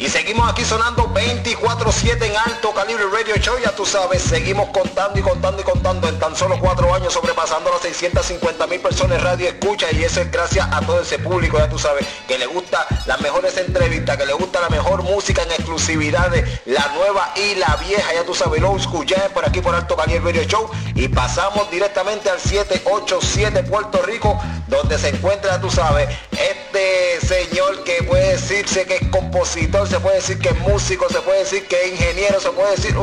Y seguimos aquí sonando 24-7 en alto calibre radio show, ya tú sabes, seguimos contando y contando y contando en tan solo cuatro años, sobrepasando las 650 mil personas radio escucha. Y eso es gracias a todo ese público, ya tú sabes, que le gusta las mejores entrevistas, que le gusta la mejor música en exclusividad de la nueva y la vieja, ya tú sabes, School ya por aquí por alto calibre radio show. Y pasamos directamente al 787 Puerto Rico, donde se encuentra, ya tú sabes, este señor que puede decirse que es compositor, se puede decir que es músico, se puede decir que es ingeniero, se puede decir...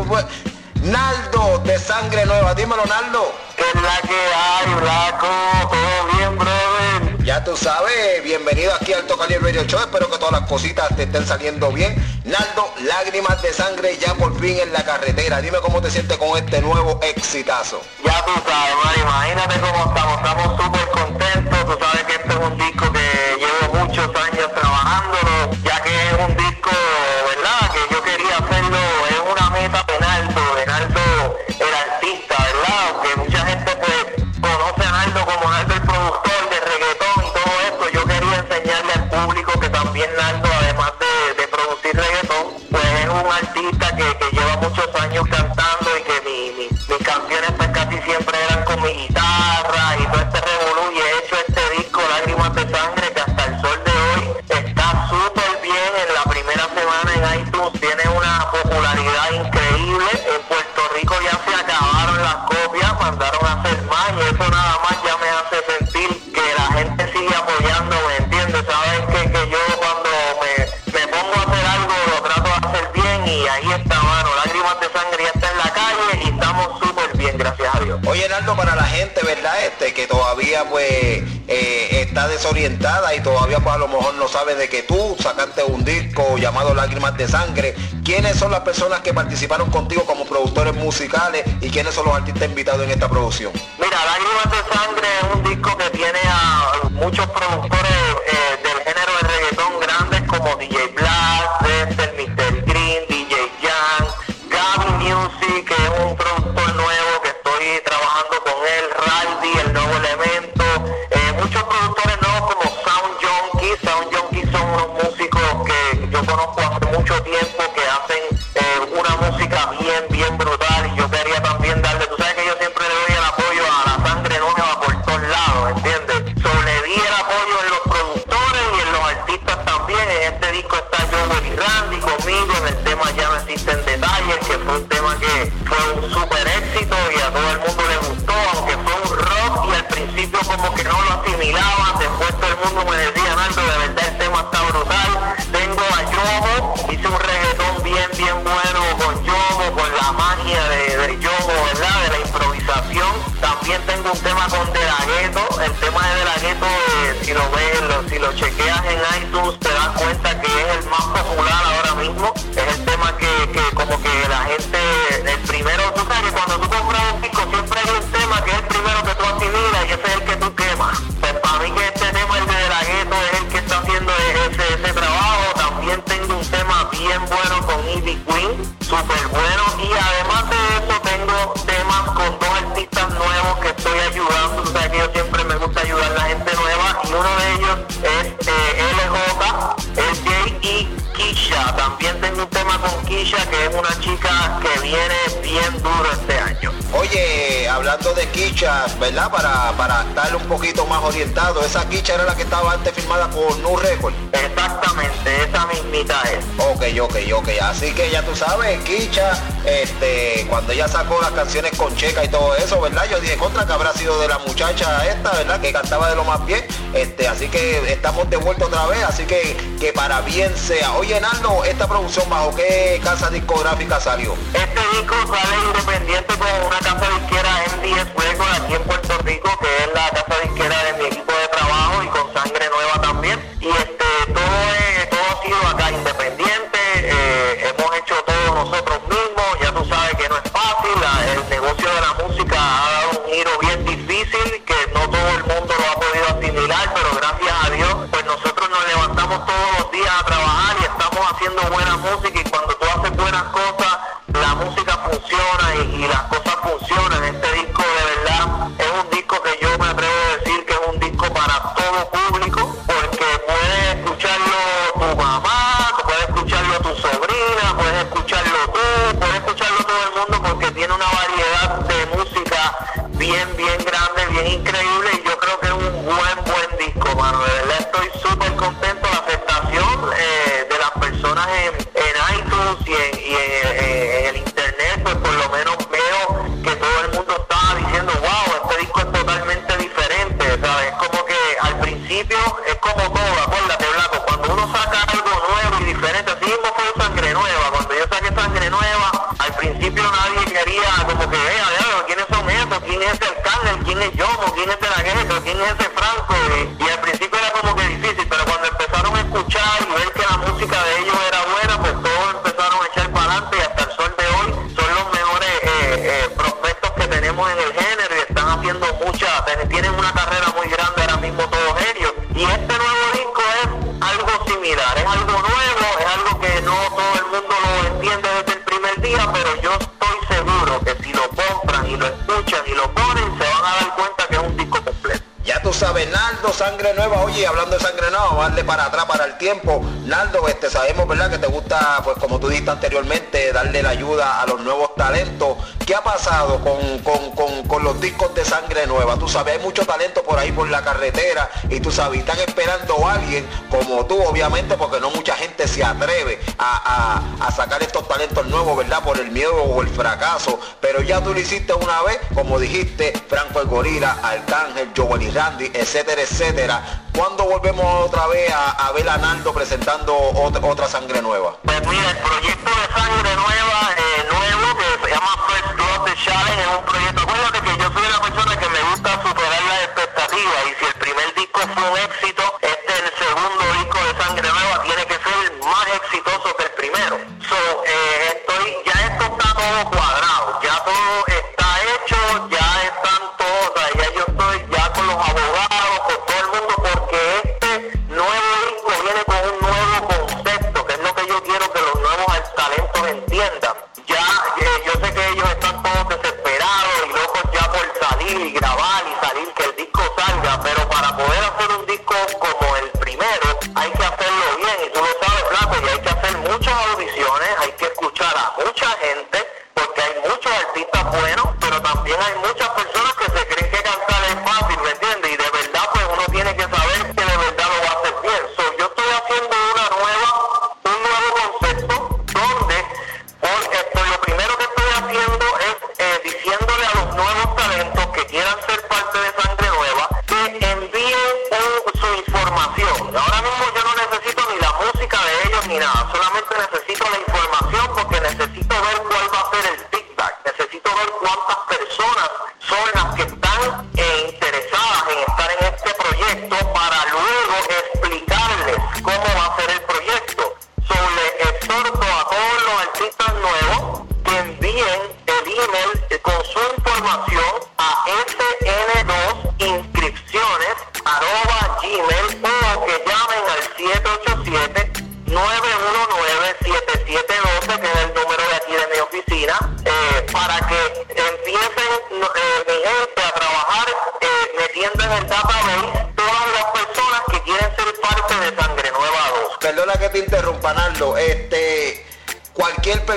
Naldo de Sangre Nueva, dímelo Naldo. ¿Qué es la que hay, Blanco? ¿Todo bien, brother? Ya tú sabes, bienvenido aquí al Tocalier Radio Show, espero que todas las cositas te estén saliendo bien. Naldo, lágrimas de sangre ya por fin en la carretera. Dime cómo te sientes con este nuevo exitazo. Ya tú sabes, man, imagínate cómo estamos, estamos súper contentos, tú sabes es un disco que llevo muchos años trabajándolo, ya que es un disco, ¿verdad? Este, que todavía pues eh, está desorientada y todavía pues a lo mejor no sabe de que tú sacaste un disco llamado Lágrimas de Sangre. ¿Quiénes son las personas que participaron contigo como productores musicales y quiénes son los artistas invitados en esta producción? Mira, Lágrimas de Sangre es un disco que tiene a muchos productores eh, del género de reggaetón grandes como DJ Blast, él, Raldi, el nuevo elemento, eh, muchos productores nuevos como Sound Junkies, Sound Junkies son unos músicos que yo conozco hace mucho tiempo que hacen eh, una música un tema con De La Ghetto, el tema de De La Ghetto, eh, si lo ves, si lo chequeas en iTunes, te das cuenta que es el más popular ahora mismo, es el tema que como que la gente, tengo un tema con Kisha, que es una chica que viene bien duro este año. Oye, hablando de Kicha, ¿verdad? Para, para estar un poquito más orientado, esa Kicha era la que estaba antes firmada por New Record. Exactamente, esa mismita es. Ok, ok, ok. Así que ya tú sabes, Kicha, este, cuando ella sacó las canciones con Checa y todo eso, ¿verdad? Yo dije contra que habrá sido de la muchacha esta, ¿verdad? Que cantaba de lo más bien. Este, así que estamos de vuelta otra vez, así que que para bien sea. Oye, Naldo, esta producción bajo qué casa discográfica salió. Este disco sale independiente con una casa disquera MDS Records aquí en Puerto Rico, que es la casa disquera de mi haciendo también es Franco y, y al principio allí hablando sangre no, darle para atrás para el tiempo. Naldo, este, sabemos ¿verdad? que te gusta, pues como tú dijiste anteriormente, darle la ayuda a los nuevos talentos. ¿Qué ha pasado con, con, con, con los discos de sangre nueva? Tú sabes, hay mucho talento por ahí por la carretera y tú sabes, están esperando a alguien como tú, obviamente, porque no mucha gente se atreve a, a, a sacar estos talentos nuevos, ¿verdad? Por el miedo o el fracaso. Pero ya tú lo hiciste una vez, como dijiste, Franco el Gorila, Arcángel, Joel y Randy, etcétera, etcétera. ¿Cuándo volvemos otra a, ver a Naldo presentando otra, sangre nueva? Pues mira, el proyecto de sangre nueva, eh, nuevo, que se llama First Blood Challenge, es un proyecto, acuérdate que yo soy una persona que me gusta superar las expectativas y si el mucha gente.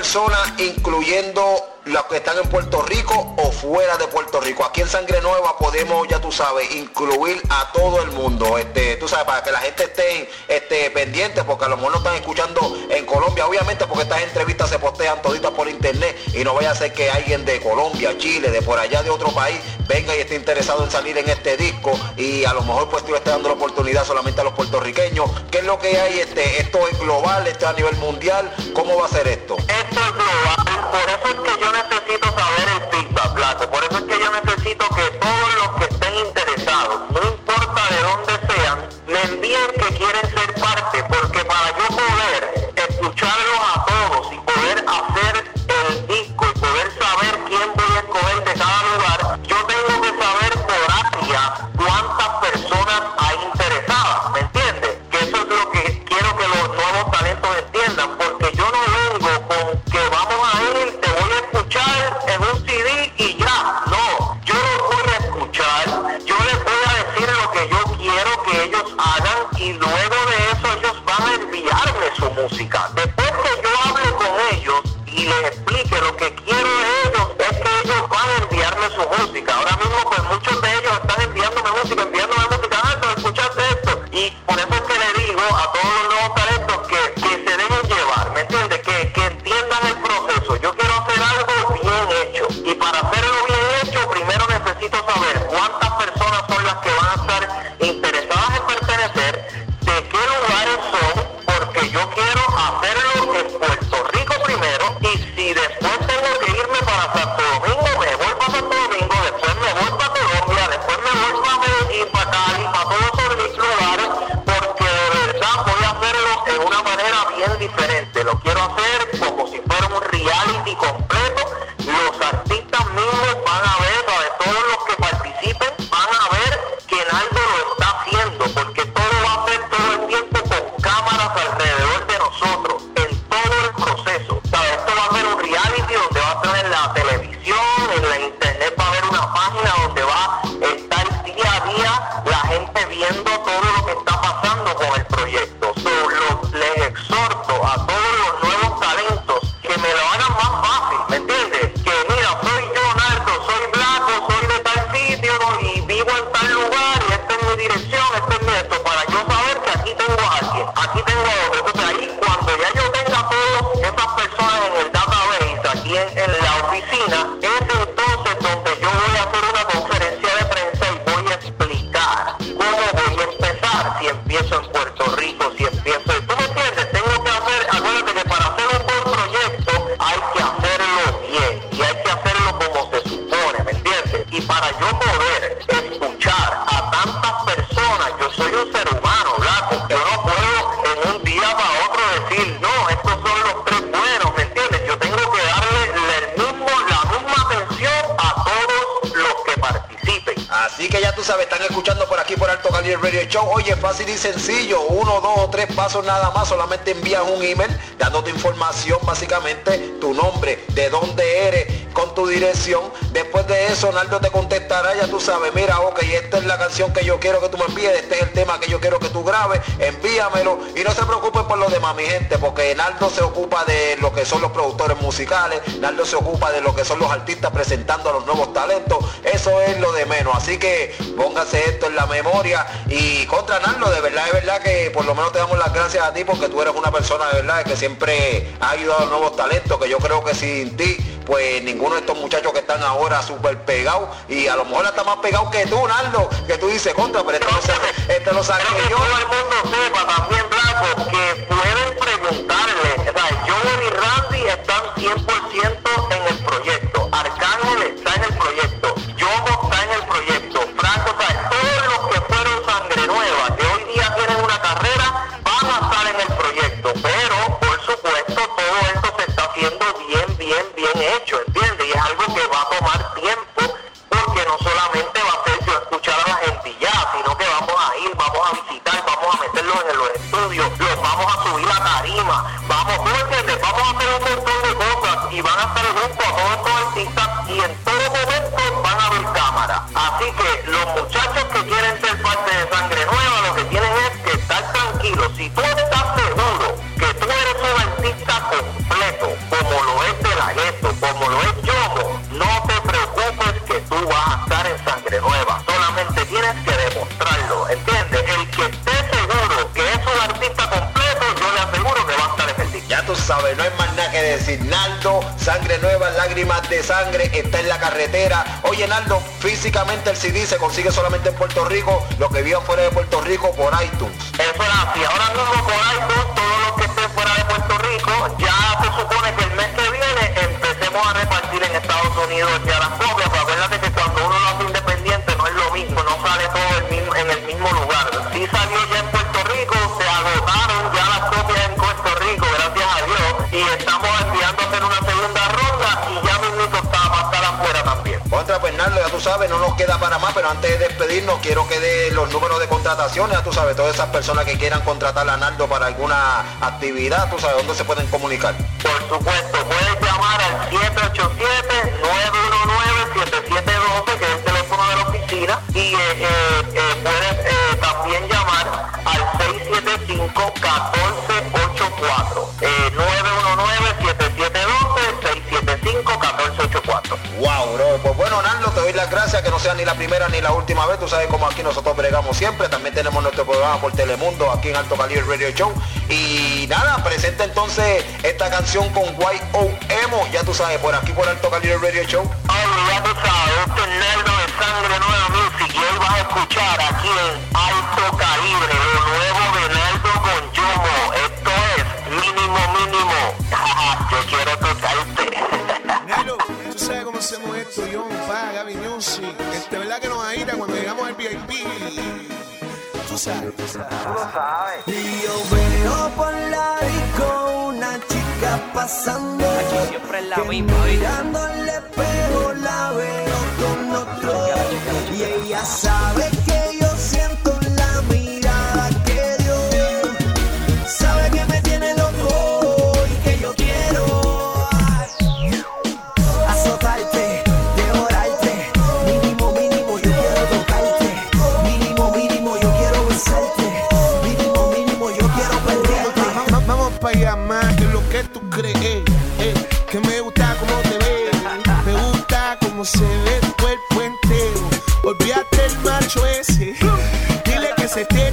personas, incluyendo los que están en Puerto Rico o fuera de Puerto Rico. Aquí en Sangre Nueva podemos, ya tú sabes, incluir a todo el mundo. Este, tú sabes, para que la gente esté este, pendiente, porque a lo mejor no están escuchando en Colombia, obviamente porque estas entrevistas se postean toditas por internet y no vaya a ser que alguien de Colombia, Chile, de por allá de otro país, venga y esté interesado en salir en este disco y a lo mejor pues tú esté dando la oportunidad solamente a los puertorriqueños. ¿Qué es lo que hay? Este, esto es global, esto es a nivel mundial. ¿Cómo va a ser esto? Esto es global, por eso es que yo necesito saber el feedback, Blanco. Por eso es que yo necesito que todos los que estén interesados, no que lo que quiero Radio Show. Oye, fácil y sencillo, uno, dos o tres pasos nada más, solamente envías un email dándote información, básicamente tu nombre, de dónde eres, con tu dirección. Después de eso, Naldo te contestará, ya tú sabes, mira, ok, esta es la canción que yo quiero que tú me envíes, este es el tema que yo quiero que tú grabes, envíamelo. Y no se preocupen por lo demás, mi gente, porque Naldo se ocupa de lo que son los productores musicales, Naldo se ocupa de lo que son los artistas presentando a los nuevos talentos, eso es lo de menos. Así que póngase esto en la memoria y contra Naldo, de verdad, es verdad que por lo menos te damos las gracias a ti porque tú eres una persona de verdad que siempre ha ayudado a los nuevos talentos, que yo creo que sin ti pues ninguno de estos muchachos que están ahora súper pegados y a lo mejor hasta más pegados que tú, Naldo, que tú dices contra, pero esto lo, no este lo saqué yo. Que todo el mundo sepa también, Blanco, que pueden preguntarle, o sea, Joel y Randy están 100% en el proyecto, Arcángel está en el proyecto, Yobo está en el proyecto, Franco, o sea, todos los que fueron sangre nueva, que hoy día tienen una carrera, van a estar en el proyecto, pero está en la carretera. Oye, Naldo, físicamente el CD se consigue solamente en Puerto Rico, lo que vio fuera de Puerto Rico por iTunes sabes, no nos queda para más, pero antes de despedirnos quiero que dé los números de contrataciones, ya tú sabes, todas esas personas que quieran contratar a Naldo para alguna actividad, tú sabes, ¿dónde se pueden comunicar? Por supuesto, puedes llamar al 787 doy las gracias que no sea ni la primera ni la última vez. Tú sabes como aquí nosotros bregamos siempre. También tenemos nuestro programa por Telemundo aquí en Alto Calibre Radio Show. Y nada, presenta entonces esta canción con Y.O.M.O. Ya tú sabes, por aquí por Alto Calibre Radio Show. Yo quiero tocarte. Hacemos esto, yo, pa, Gaby Music. Este, ¿verdad que nos aira cuando llegamos al VIP? Tú sabes, tú sabes. Y yo veo por la disco una chica pasando. siempre es la que misma, al espejo la veo con otro. Y ella sabe que como se ve tu cuerpo entero. Olvídate el macho ese. Dile que se esté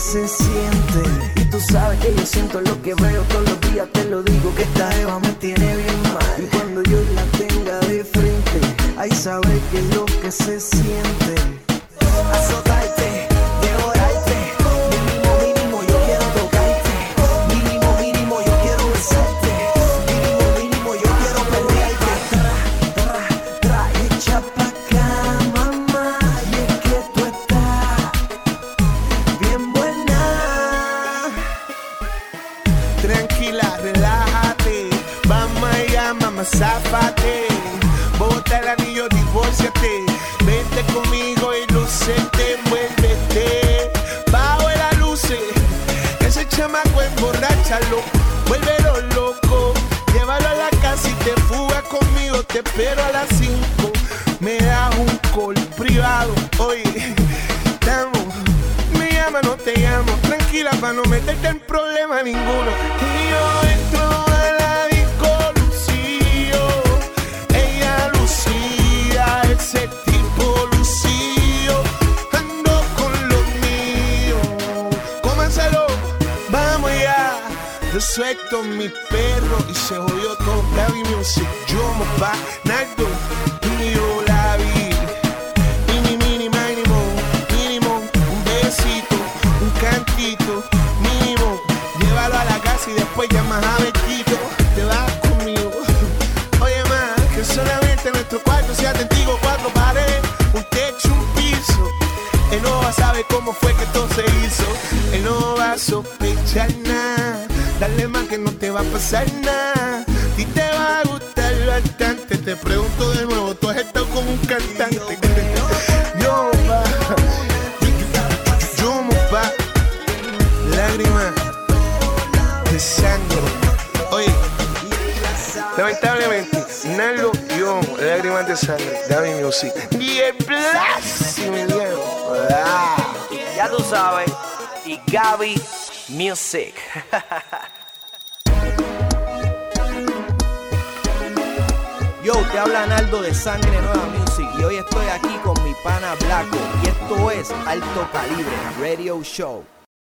que se siente. Y tú sabes que yo siento lo que veo todos los días, te lo digo que esta jeva me tiene bien mal. Y cuando yo la tenga de frente, ahí sabré qué es lo que se siente. Azotarte, Vente conmigo y lucete, muévete. Bajo las luces, ese chamaco emborráchalo. Vuélvelo loco. Llévalo a la casa y te fuga conmigo. Te espero a las 5. Me das un call privado. Oye, estamos. Me llama, no te llamo. Tranquila para no meterte en problema ninguno. Y yo Suelto mi perro y se jodió todo. Gaby Music, yo pa, Nardo, y yo la vi. Mini, mini, mínimo, mínimo, un besito, un cantito, mínimo. Llévalo a la casa y después llamas a Betito. Te vas conmigo. Oye, más, que solamente nuestro cuarto sea testigo, cuatro paredes, un techo, un piso. Él no va a saber cómo fue que todo se hizo. Él no va a sospechar nada. Dale más que no te va a pasar nada. Y te va a gustar bastante. Te pregunto de nuevo, tú has estado con un cantante. Yo, pa. Yo, pa. Lágrimas de sangre. Oye, lamentablemente, Nalo y yo, lágrimas de sangre, David Music. Y el Maximiliano. Ah. Ya tú sabes. Y Gaby Music. Yo, te habla Naldo de Sangre Nueva Music y hoy estoy aquí con mi pana Blanco y esto es Alto Calibre Radio Show.